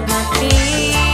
my feet.